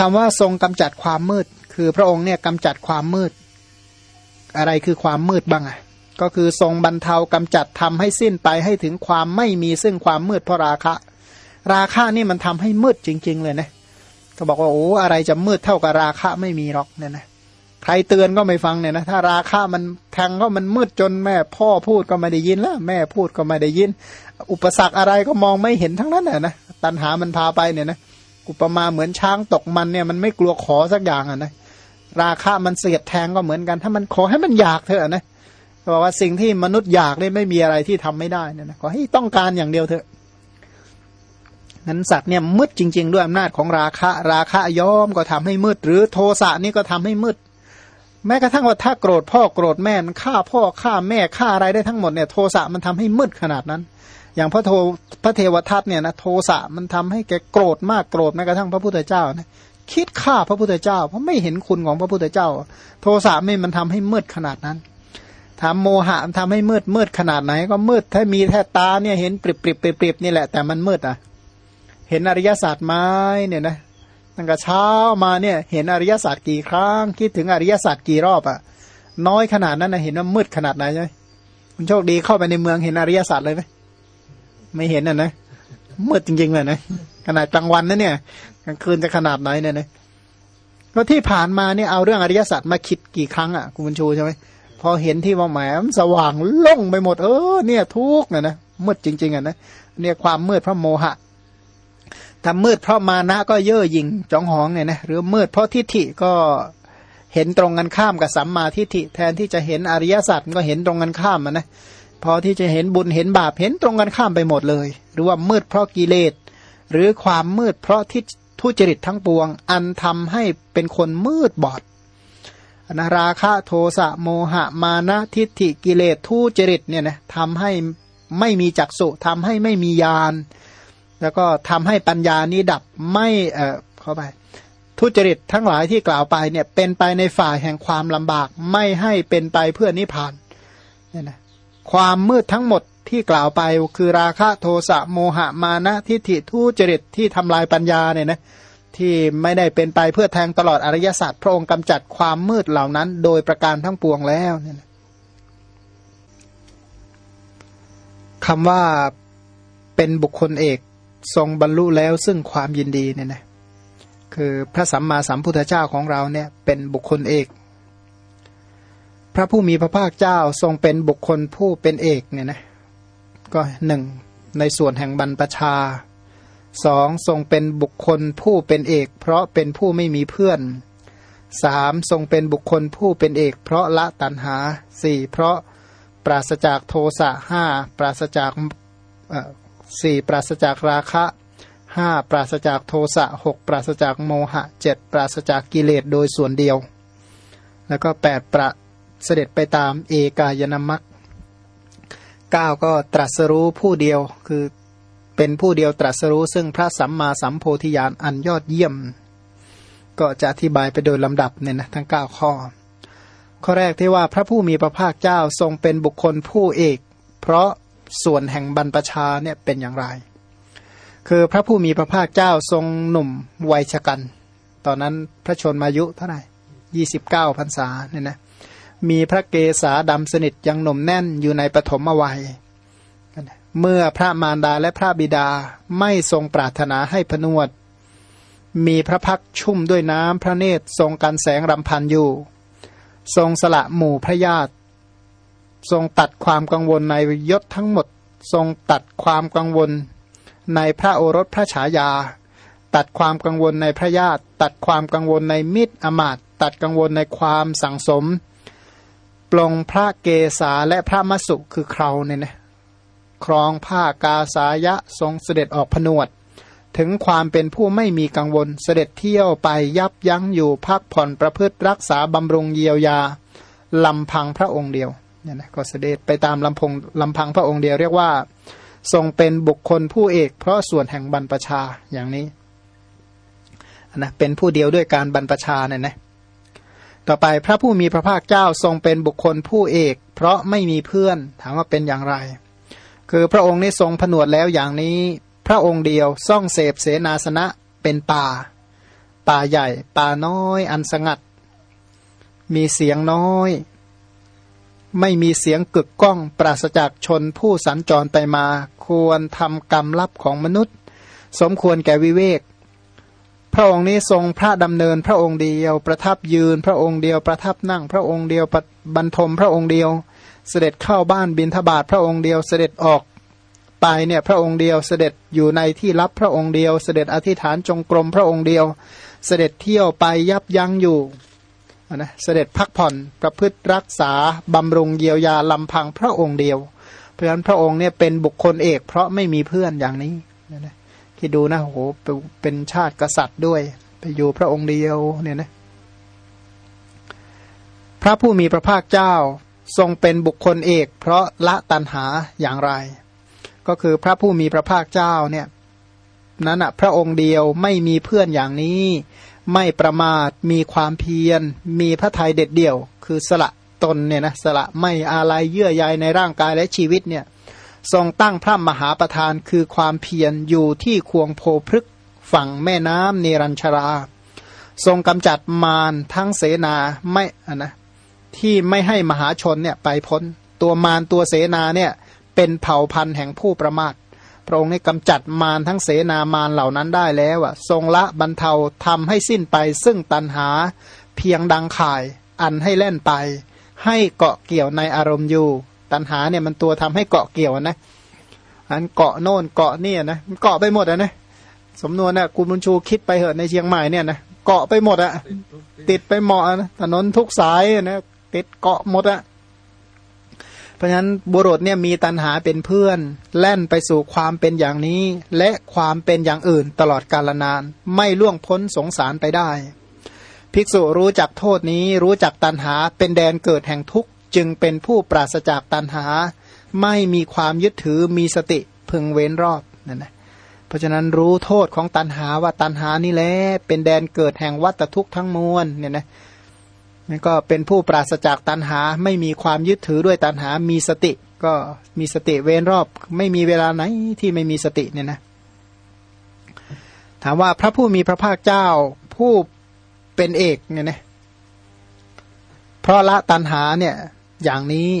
คำว่าทรงกำจัดความมืด คือพระองค์เนี่ยกำจัดความมืด อะไรคือความมืดบ้างอะก็คือทรงบรรเทากำจัดทำให้สิ้นไปให้ถึงความไม่มีซึ่งความมืดเพราะราคะ ราคะนี่มันทำให้มืดจริง ๆ เลยนะก็บอกว่าโอ้อะไรจะมืดเท่ากับราคะไม่มีหรอกเนี่ยนะใครเตือนก็ไม่ฟังเนี่ยนะถ้าราคะมันแทงก็มันมืดจนแม่พ่อพูดก็ไม่ได้ยินแล้วแม่พูดก็ไม่ได้ยิน อุปสรรคอะไรก็มองไม่เห็นทั้งนั้นนะตันหามันพาไปเนี่ยนะ อุปมาเหมือนช้างตกมันเนี่ยมันไม่กลัวขอสักอย่างอะนะราคะมันเสียดแทงก็เหมือนกัน ถ้ามันขอให้มันอยากเถอะนะบอกว่าสิ่งที่มนุษย์อยากเนี่ยไม่มีอะไรที่ทำไม่ได้เนี่ยนะขอให้ต้องการอย่างเดียวเถอะนั้นสัตว์เนี่ยมืดจริง ๆ ด้วยอำนาจของราคะ ราคะย้อมก็ทำให้มืด หรือโทสะนี่ก็ทำให้มืด แม้กระทั่งว่าถ้าโกรธพ่อโกรธแม่มันฆ่าพ่อฆ่าแม่ฆ่าอะไรได้ทั้งหมดเนี่ยโทสะมันทำให้มืดขนาดนั้น อย่างพระโทพระเทวทัตเนี่ยนะโทสะมันทำให้แกโกรธมากโกรธแม้กระทั่งพระพุทธเจ้านะคิดฆ่าพระพุทธเจ้า เพราะไม่เห็นคุณของพระพุทธเจ้า โทสะไม่มันทำให้มืดขนาดนั้นถามโมหะมันทำให้มืดมืดขนาดไหน ก็มืดถ้ามีแค่ตาเนี่ยเห็นปริบปริบปริบปริบนี่แหละแต่มันมืดอะ เห็นอริยศาสตร์ไหมเนี่ยนะตั้งแต่เช้ามาเนี่ย เห็นอริยศาสตร์กี่ครั้ง คิดถึงอริยศาสตร์กี่รอบอะ น้อยขนาดนั้นนะเห็นว่ามืดขนาดไหนใช่ไหมคุณโชคดีเข้าไปในเมืองเห็นอริยศาสตร์เลยไหม ไม่เห็นอะนะมืดจริงๆเลยนะขนาดกลางวันนะเนี่ยกลางคืนจะขนาดไหนเนี่ยนะก็ที่ผ่านมาเนี่ยเอาเรื่องอริยสตร์มาคิดกี่ครั้งอะคุณบุญชูใช่ไหมพอเห็นที่ว่าแหมสว่างล่งไปหมดเออเนี่ยทุกนะนะมืดจริง ๆอะนะเนี่ยความมืดเพราะโมหะถ้ามืดเพราะมานะก็เย่อหยิ่งจองหองเนี่ยนะหรือมืดเพราะทิฏฐิก็เห็นตรงกันข้ามกับสัมมาทิฏฐิแทนที่จะเห็นอริยสัจก็เห็นตรงกันข้ามนะ พอที่จะเห็นบุญเห็นบาปเห็นตรงกันข้ามไปหมดเลย หรือว่ามืดเพราะกิเลส หรือความมืดเพราะทิฏทุจริตทั้งปวง อันทำให้เป็นคนมืดบอดนะราคะโทสะโมหะมานะทิฏฐิกิเลสทุจริตเนี่ยนะทำให้ไม่มีจักสุทำให้ไม่มียานแล้วก็ทำให้ปัญญานี้ดับไม่เออเข้าไปทุจริตทั้งหลายที่กล่าวไปเนี่ยเป็นไปในฝ่ายแห่งความลำบากไม่ให้เป็นไปเพื่อนิพพานเนี่ยนะ ความมืดทั้งหมดที่กล่าวไปคือราคะโทสะโมหะมานะทิฏฐิทุจริตที่ทำลายปัญญาเนี่ยนะที่ไม่ได้เป็นไปเพื่อแทงตลอดอริยศาสัจพระองค์กำจัดความมืดเหล่านั้น โดยประการทั้งปวงแล้วเนี่ยคำว่าเป็นบุคคลเอกทรงบรรลุแล้วซึ่งความยินดีเนี่ยนะคือพระสัมมาสัมพุทธเจ้าของเราเนี่ยเป็นบุคคลเอก พระผู้มีพระภาคเจ้าทรงเป็นบุคคลผู้เป็นเอกเนี่ยนะก็หนึ่งในส่วนแห่งบรรพชาสองทรงเป็นบุคคลผู้เป็นเอก เพราะเป็นผู้ไม่มีเพื่อนสามทรงเป็นบุคคลผู้เป็นเอก เพราะละตัณหาสี่เพราะปราศจากโทสะห้าปราศจากสี่ปราศจากราคะห้าปราศจากโทสะหกปราศจากโมหะเจ็ดปราศจากกิเลสโดยส่วนเดียว แล้วก็แปดประ เสด็จไปตามเอกายนามัคเก้าก็ตรัสรู้ผู้เดียวคือเป็นผู้เดียวตรัสรู้ซึ่งพระสัมมาสัมโพธิญาณอันยอดเยี่ยม ก็จะอธิบายไปโดยลำดับเนี่ยนะทั้งเก้าข้อ ข้อแรกที่ว่าพระผู้มีพระภาคเจ้าทรงเป็นบุคคลผู้เอก เพราะส่วนแห่งบรรพชาเนี่ยเป็นอย่างไร คือพระผู้มีพระภาคเจ้าทรงหนุ่มวัยชกัน ตอนนั้นพระชนมายุเท่าไหร่ยี่สิบเก้าพรรษาเนี่ยนะ มีพระเกศาดำสนิทยังหนุ่มแน่นอยู่ในปฐมวัย เมื่อพระมารดาและพระบิดาไม่ทรงปรารถนาให้พนวด มีพระพักชุ่มด้วยน้ำพระเนตรทรงการแสงรำพันอยู่ ทรงสละหมู่พระญาติ ทรงตัดความกังวลในยศทั้งหมด ทรงตัดความกังวลในพระโอรสพระฉายา ตัดความกังวลในพระญาติ ตัดความกังวลในมิตรอมาตตัดกังวลในความสังสม ปลงพระเกศาและพระมสุคือเคราเนี่ยนะครองผ้ากาสายะทรงเสด็จออกผนวด ถึงความเป็นผู้ไม่มีกังวลเสด็จเที่ยวไปยับยั้งอยู่พักผ่อนประพฤติรักษาบำรุงเยียวยาลำพังพระองค์เดียวเนี่ยนะก็เสด็จไปตามลำพงลำพังพระองค์เดียวเรียกว่า ทรงเป็นบุคคลผู้เอกเพราะส่วนแห่งบรรพชาอย่างนี้นะเป็นผู้เดียวด้วยการบรรพชาเนี่ยนะ ต่อไปพระผู้มีพระภาคเจ้าทรงเป็นบุคคลผู้เอก เพราะไม่มีเพื่อนถามว่าเป็นอย่างไร คือพระองค์นี้ทรงผนวดแล้วอย่างนี้ พระองค์เดียวซ่องเสพเสนาสนะเป็นป่า ป่าใหญ่ ป่าน้อยอันสงัด มีเสียงน้อย ไม่มีเสียงกึกก้อง ปราศจากชนผู้สัญจรไปมา ควรทำกรรมลับของมนุษย์ สมควรแก่วิเวก พระองค์นี้ทรงพระดำเนินพระองค์เดียว ประทับยืนพระองค์เดียว ประทับนั่งพระองค์เดียวบรรทมพระองค์เดียว เสด็จเข้าบ้านบินทบาทพระองค์เดียวเสด็จออกไปเนี่ยพระองค์เดียวเสด็จอยู่ในที่รับพระองค์เดียว เสด็จอธิษฐานจงกรมพระองค์เดียว เสด็จเที่ยวไปยับยั้งอยู่นะเสด็จพักผ่อนประพฤติรักษาบำรุงเยียวยาลำพังพระองค์เดียว เพราะฉะนั้นพระองค์เนี่ยเป็นบุคคลเอกเพราะไม่มีเพื่อนอย่างนี้นะ คิดดูนะโอ้โหเป็นชาติกษัตริย์ด้วย ไปอยู่พระองค์เดียวเนี่ยนะพระผู้มีพระภาคเจ้าทรงเป็นบุคคลเอก เพราะละตันหาอย่างไร ก็คือพระผู้มีพระภาคเจ้าเนี่ยนั้นอะพระองค์เดียวไม่มีเพื่อนอย่างนี้ ไม่ประมาทมีความเพียร มีพระทัยเด็ดเดี่ยว คือสละตนเนี่ยนะสละไม่อาลัยเยื่อใยในร่างกายและชีวิตเนี่ย ทรงตั้งพระมหาประธานคือความเพียรอยู่ที่ควงโพพฤกฝั่งแม่น้ำเนรัญชรา ทรงกำจัดมารทั้งเสนาไม่นะที่ไม่ให้มหาชนเนี่ยไปพ้น ตัวมารตัวเสนาเนี่ยเป็นเผ่าพันธุ์แห่งผู้ประมาทพระองค์นี้กำจัดมารทั้งเสนามารเหล่านั้นได้แล้วอะทรงละบรรเทาทำให้สิ้นไปซึ่งตันหาเพียงดังข่าย อันให้เล่นไป ให้เกาะเกี่ยวในอารมณ์อยู่ ตันหาเนี่ยมันตัวทำให้เกาะเกี่ยวนะอันเกาะโน่นเกาะนี่นะมันเกาะไปหมดอะนะสมนวนน่ะคุณบุญชูคิดไปเหอะในเชียงใหม่เนี่ยนะเกาะไปหมดอะติดไปเหมาะนะถนนทุกสายนะติดเกาะหมดอะเพราะฉะนั้นบุรุษเนี่ยมีตัณหาเป็นเพื่อน แล่นไปสู่ความเป็นอย่างนี้ และความเป็นอย่างอื่นตลอดกาลนาน ไม่ล่วงพ้นสงสารไปได้ ภิกษุรู้จักโทษนี้รู้จักตัณหาเป็นแดนเกิดแห่งทุกข์ จึงเป็นผู้ปราศจากตัณหา ไม่มีความยึดถือมีสติพึงเว้นรอบนั่นนะเพราะฉะนั้นรู้โทษของตัณหาว่าตัณหานี่แหละเป็นแดนเกิดแห่งวัตทุกข์ทั้งมวลเนี่ยนะนั่นก็เป็นผู้ปราศจากตัณหา ไม่มีความยึดถือด้วยตัณหามีสติ ก็มีสติเว้นรอบ ไม่มีเวลาไหนที่ไม่มีสติเนี่ยนะถามว่าพระผู้มีพระภาคเจ้าผู้เป็นเอกเนี่ยนะเพราะละตัณหาเนี่ย อย่างนี้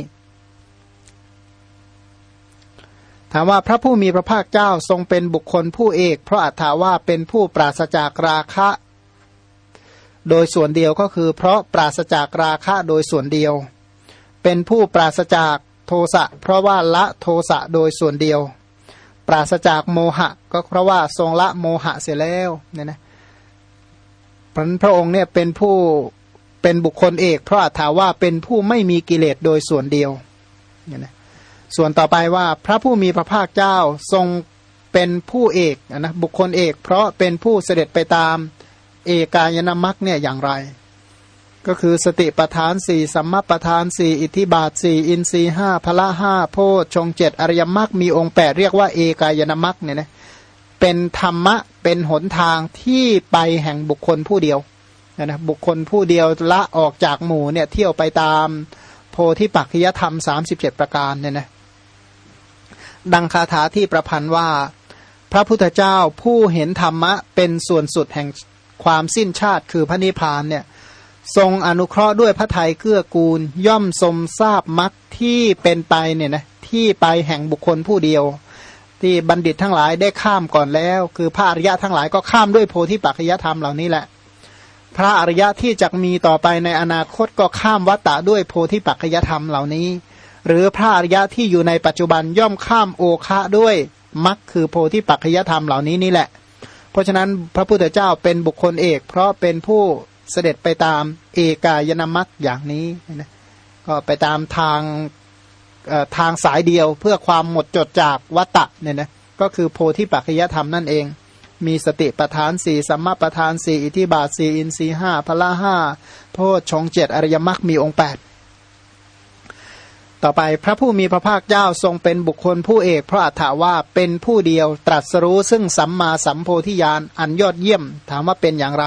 ถามว่าพระผู้มีพระภาคเจ้าทรงเป็นบุคคลผู้เอก เพราะอัตถาว่าเป็นผู้ปราศจากราคะ โดยส่วนเดียวก็คือ เพราะปราศจากราคะโดยส่วนเดียว เป็นผู้ปราศจากโทสะเพราะว่าละโทสะโดยส่วนเดียว ปราศจากโมหะ ก็เพราะว่าทรงละโมหะเสียแล้วเนี่ยนะพระพระองค์เนี่ยเป็นผู้ เป็นบุคคลเอก เพราะถาว่าเป็นผู้ไม่มีกิเลสโดยส่วนเดียวเนี่ยนะส่วนต่อไปว่าพระผู้มีพระภาคเจ้าทรงเป็นผู้เอกนะบุคคลเอก เพราะเป็นผู้เสด็จไปตามเอกายนามัคเนี่ยอย่างไร ก็คือสติปทานสี่สัมมาปทานสี่อิทธิบาทสี่อินทรีห้าพละห้าโพชงเจ็ดอริยมรรคมีองค์แปดเรียกว่าเอกายนามัคเนี่ยนะเป็นธรรมะเป็นหนทางที่ไปแห่งบุคคลผู้เดียว นะบุคคลผู้เดียวละออกจากหมู่เนี่ยเที่ยวไปตามโพธิปักขิยธรรมสามสิบเจ็ดประการเนี่ยนะดังคาถาที่ประพันธ์ว่า พระพุทธเจ้าผู้เห็นธรรมะเป็นส่วนสุดแห่งความสิ้นชาติคือพระนิพพานเนี่ยทรงอนุเคราะห์ด้วยพระไทยเกื้อกูล ย่อมสมทราบมรรคที่เป็นไปเนี่ยนะที่ไปแห่งบุคคลผู้เดียว ที่บัณฑิตทั้งหลายได้ข้ามก่อนแล้ว คือพระอริยะทั้งหลายก็ข้ามด้วยโพธิปัจจยธรรมเหล่านี้แหละ พระอริยะที่จะมีต่อไปในอนาคตก็ข้ามวัตตะด้วยโพธิปัจจยธรรมเหล่านี้ หรือพระอริยะที่อยู่ในปัจจุบันย่อมข้ามโอคะด้วยมรรคคือโพธิปัจจยธรรมเหล่านี้นี่แหละ เพราะฉะนั้นพระพุทธเจ้าเป็นบุคคลเอก เพราะเป็นผู้เสด็จไปตามเอกายนามัคอย่างนี้นะก็ไปตามทางทางสายเดียวเพื่อความหมดจดจากวัตตะเนี่ยนะก็คือโพธิปัจจยธรรมนั่นเอง มีสติปทานสี่สัมมาปทานสี่อิทิบาทสี่อินทรีห้าพละห้าโพชงเจ็ดอริยมรรคมีองค์แปดต่อไปพระผู้มีพระภาคเจ้าทรงเป็นบุคคลผู้เอกเพราะอัฏฐาว่าเป็นผู้เดียวตรัสรู้ซึ่งสัมมาสัมโพธิญาณอันยอดเยี่ยมถามว่าเป็นอย่างไร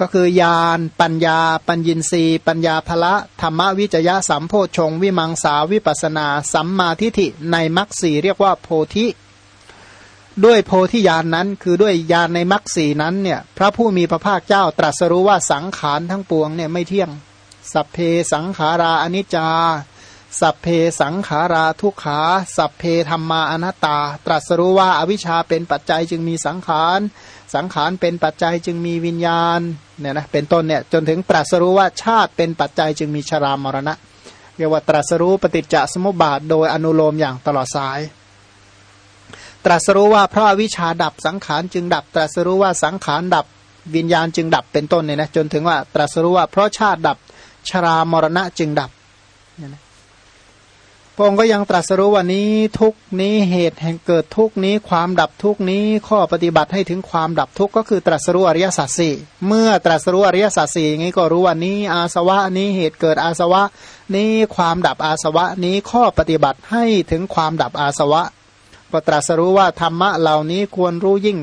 ก็คือญาณปัญญา ปัญญินรีปัญญาภละธรรมวิจยะสัมโพชง วิมังสาวิปัสนา สัมมาทิฏฐิในมรรคสีเรียกว่าโพธิ ด้วยโพธิญาณนนั้นคือด้วยญาณในมรรคสีนั้นเนี่ยพระผู้มีพระภาคเจ้าตรัสรู้ว่าสังขารทั้งปวงเนี่ยไม่เที่ยง สัพเพสังขาราอนิจจา สัพเพสังขาราทุกขา สัพเพธรรมาอนัตตา ตรัสรู้ว่าอวิชชาเป็นปัจจัยจึงมีสังขาร สังขารเป็นปัจจัยจึงมีวิญญาณเนี่ยนะเป็นต้นเนี่ยจนถึงตรัสรู้ว่าชาติเป็นปัจจัยจึงมีชรามรณะเรียกว่าตรัสรู้ปฏิจจสมุปบาทโดยอนุโลมอย่างตลอดสาย ตรัสรู้ว่าเพราะวิชาดับสังขารจึงดับ ตรัสรู้ว่าสังขารดับวิญญาณจึงดับเป็นต้นเนี่ยนะจนถึงว่าตรัสรู้ว่าเพราะชาติดับชรามรณะจึงดับเนี่ยนะพระองค์ก็ยังตรัสรู้ว่านี้ทุกนี้เหตุแห่งเกิดทุกนี้ความดับทุกนี้ข้อปฏิบัติให้ถึงความดับทุกก็คือตรัสรู้อริยสัจสี่เมื่อตรัสรู้อริยสัจสี่อย่างนี้ก็รู้ว่านี้อาสวะนี้เหตุเกิดอาสวะ นี้ความดับอาสวะนี้ข้อปฏิบัติให้ถึงความดับอาสวะ ก็ตรัสรู้ว่าธรรมะเหล่านี้ควรรู้ยิ่ง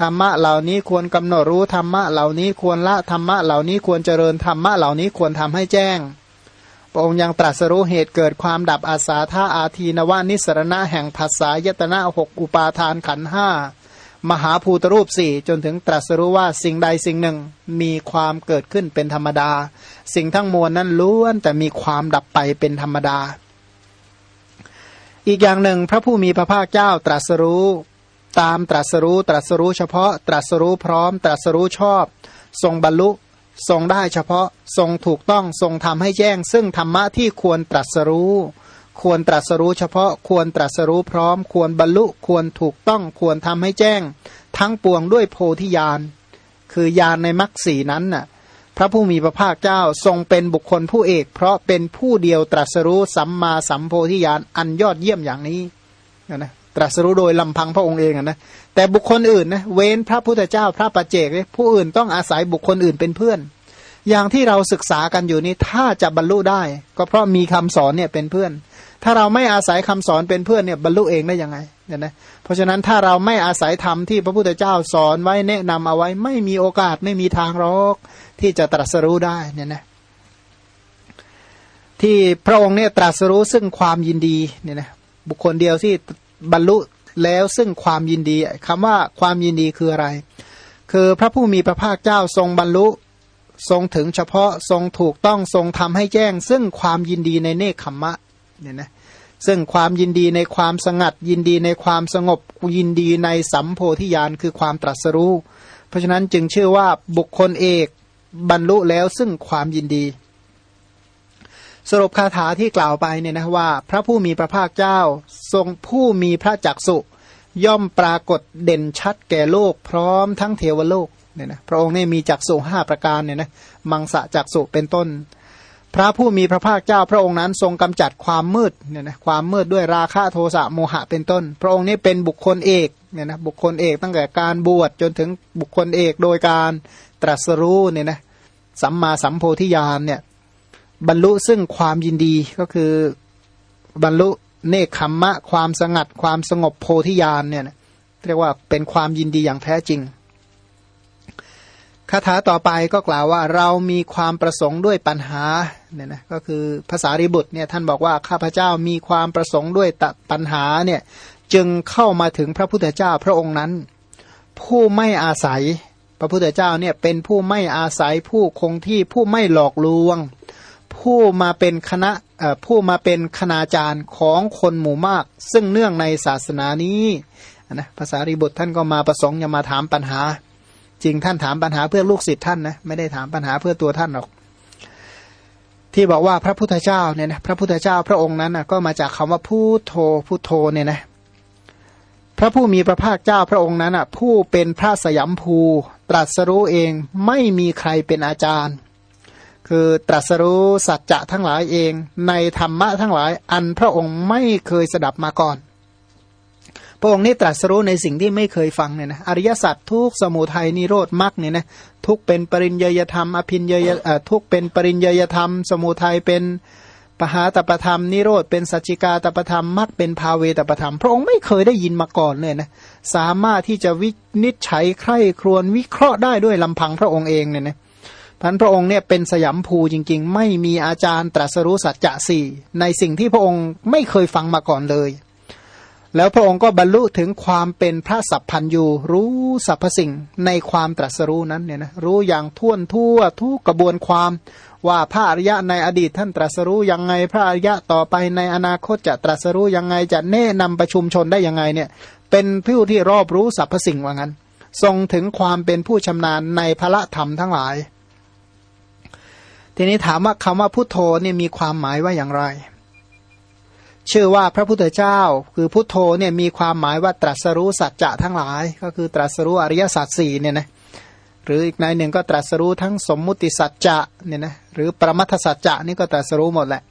ธรรมะเหล่านี้ควรกำหนดรู้ธรรมะเหล่านี้ควรละธรรมะเหล่านี้ควรเจริญธรรมะเหล่านี้ควรทำให้แจ้งพระองค์ยังตรัสรู้เหตุเกิดความดับอาสาธาอาทีนวานิสรณะแห่งภาษายตนะหกอุปาทานขันห้ามหาภูตรูปสี่จนถึงตรัสรู้ว่าสิ่งใดสิ่งหนึ่งมีความเกิดขึ้นเป็นธรรมดา สิ่งทั้งมวลนั้นล้วนแต่มีความดับไปเป็นธรรมดา อีกอย่างหนึ่งพระผู้มีพระภาคเจ้าตรัสรู้ ตามตรัสรู้ตรัสรู้เฉพาะ ตรัสรู้พร้อม ตรัสรู้ชอบ ทรงบรรลุ ทรงได้เฉพาะ ทรงถูกต้องทรงทำให้แจ้ง ซึ่งธรรมะที่ควรตรัสรู้ ควรตรัสรู้เฉพาะ ควรตรัสรู้พร้อม ควรบรรลุ ควรถูกต้อง ควรทำให้แจ้ง ทั้งปวงด้วยโพธิญาณ คือญาณในมรรคสีนั้นน่ะ พระผู้มีพระภาคเจ้าทรงเป็นบุคคลผู้เอก เพราะเป็นผู้เดียวตรัสรู้สัมมาสัมโพธิญาณอันยอดเยี่ยมอย่างนี้นะตรัสรู้โดยลำพังพระองค์เองนะแต่บุคคลอื่นนะเว้นพระพุทธเจ้าพระปัจเจกผู้อื่นต้องอาศัยบุคคลอื่นเป็นเพื่อน อย่างที่เราศึกษากันอยู่นี้ถ้าจะบรรลุได้ ก็เพราะมีคำสอนเนี่ยเป็นเพื่อน ถ้าเราไม่อาศัยคำสอนเป็นเพื่อนเนี่ยบรรลุเองได้ยังไงเนี่ยนะเพราะฉะนั้นถ้าเราไม่อาศัยธรรมที่พระพุทธเจ้าสอนไว้แนะนำเอาไว้ ไม่มีโอกาสไม่มีทางรอกที่จะตรัสรู้ได้เนี่ยนะที่พระองค์เนี่ยตรัสรู้ซึ่งความยินดีเนี่ยนะบุคคลเดียวที่บรรลุแล้วซึ่งความยินดีคำว่าความยินดีคืออะไร คือพระผู้มีพระภาคเจ้าทรงบรรลุทรงถึงเฉพาะทรงถูกต้องทรงทำให้แจ้ง ซึ่งความยินดีในเนคขมมะ เนี่ยนะซึ่งความยินดีในความสงัด ยินดีในความสงบยินดีในสัมโพธิญาณคือความตรัสรู้ เพราะฉะนั้นจึงชื่อว่าบุคคลเอกบรรลุแล้วซึ่งความยินดี สรุปคาถาที่กล่าวไปเนี่ยนะว่า พระผู้มีพระภาคเจ้า ทรงผู้มีพระจักสุย่อมปรากฏเด่นชัดแก่โลก พร้อมทั้งเทวโลกเนี่ยนะพระองค์เนี่ยมีจักสุห้าประการเนี่ยนะมังสะจักสุเป็นต้น พระผู้มีพระภาคเจ้าพระองค์นั้นทรงกำจัดความมืดเนี่ยนะความมืดด้วยราคะโทสะโมหะเป็นต้น พระองค์นี้เป็นบุคคลเอกเนี่ยนะบุคคลเอกตั้งแต่การบวชจนถึงบุคคลเอกโดยการตรัสรู้เนี่ยนะสัมมาสัมโพธิญาณเนี่ยบรรลุซึ่งความยินดีก็คือบรรลุเนคขมมะความสงัดความสงบโพธิญาณเนี่ยเรียกว่าเป็นความยินดีอย่างแท้จริง คาถาต่อไปก็กล่าวว่าเรามีความประสงค์ด้วยปัญหาเนี่ยนะก็คือภาษาริบุตรเนี่ยท่านบอกว่าข้าพเจ้ามีความประสงค์ด้วยปัญหาเนี่ยจึงเข้ามาถึงพระพุทธเจ้าพระองค์นั้น ผู้ไม่อาศัยพระพุทธเจ้าเนี่ยเป็นผู้ไม่อาศัยผู้คงที่ผู้ไม่หลอกลวง ผู้มาเป็นคณะผู้มาเป็นคณาจารย์ของคนหมู่มาก ซึ่งเนื่องในศาสนานี้นะภาษาริบุตรท่านก็มาประสงค์จะมาถามปัญหา จริงท่านถามปัญหาเพื่อลูกศิษย์ท่านนะไม่ได้ถามปัญหาเพื่อตัวท่านหรอก ที่บอกว่าพระพุทธเจ้าเนี่ยนะพระพุทธเจ้าพระองค์นั้นนะก็มาจากคำว่าพุทโธพุทโธเนี่ยนะพระผู้มีพระภาคเจ้าพระองค์นั้นอะผู้เป็นพระสยามภูตรัสรู้เองไม่มีใครเป็นอาจารย์ คือตรัสรู้สัจจะทั้งหลายเองในธรรมะทั้งหลายอันพระองค์ไม่เคยสดับมาก่อน ระองค์นี่ตรัสรู้ในสิ่งที่ไม่เคยฟังเนี่ยนะอริยสัจทุกสมุทัยนิโรธมรรคเนี่ยนะทุกเป็นปริญญยธรรมอภินญยทุกเป็นปริญญยธรรม สมุทัยเป็นปหาตปธรรมนิโรธเป็นสัจจิกาตปธรรมมรรคเป็นภาเวตปธรรม พระองค์ไม่เคยได้ยินมาก่อนเลยนะสามารถที่จะวินิจฉัยใคร่ครวญวิเคราะห์ได้ด้วยลำพังพระองค์เองเนี่ยนะพันพระองค์เนี่ยเป็นสยามภูจริง ๆ ไม่มีอาจารย์ตรัสรู้สัจจะสี่ในสิ่งที่พระองค์ไม่เคยฟังมาก่อนเลย แล้วพระองค์ก็บรรลุถึงความเป็นพระสัพพันยูรู้สรรพสิ่งในความตรัสรู้นั้นเนี่ยนะรู้อย่างท่วนทั่วทุกกระบวนความว่าพระอริยะในอดีตท่านตรัสรู้ยังไง พระอริยะต่อไปในอนาคตจะตรัสรู้ยังไงจะแนะนำประชุมชนได้ยังไงเนี่ยเป็นผู้ที่รอบรู้สรรพสิ่งว่างั้น ทรงถึงความเป็นผู้ชำนาญในพระธรรมทั้งหลาย ทีนี้ถามว่าคำว่าพุทโธเนี่ยมีความหมายว่าอย่างไร ชื่อว่าพระพุทธเจ้า คือพุทโธเนี่ยมีความหมายว่าตรัสรู้สัจจะทั้งหลาย ก็คือตรัสรู้อริยสัจสี่เนี่ยนะหรืออีกในหนึ่งก็ตรัสรู้ทั้งสมมุติสัจจะเนี่ยนะหรือปรมัทสัจจะนี่ก็ตรัสรู้หมดแหละ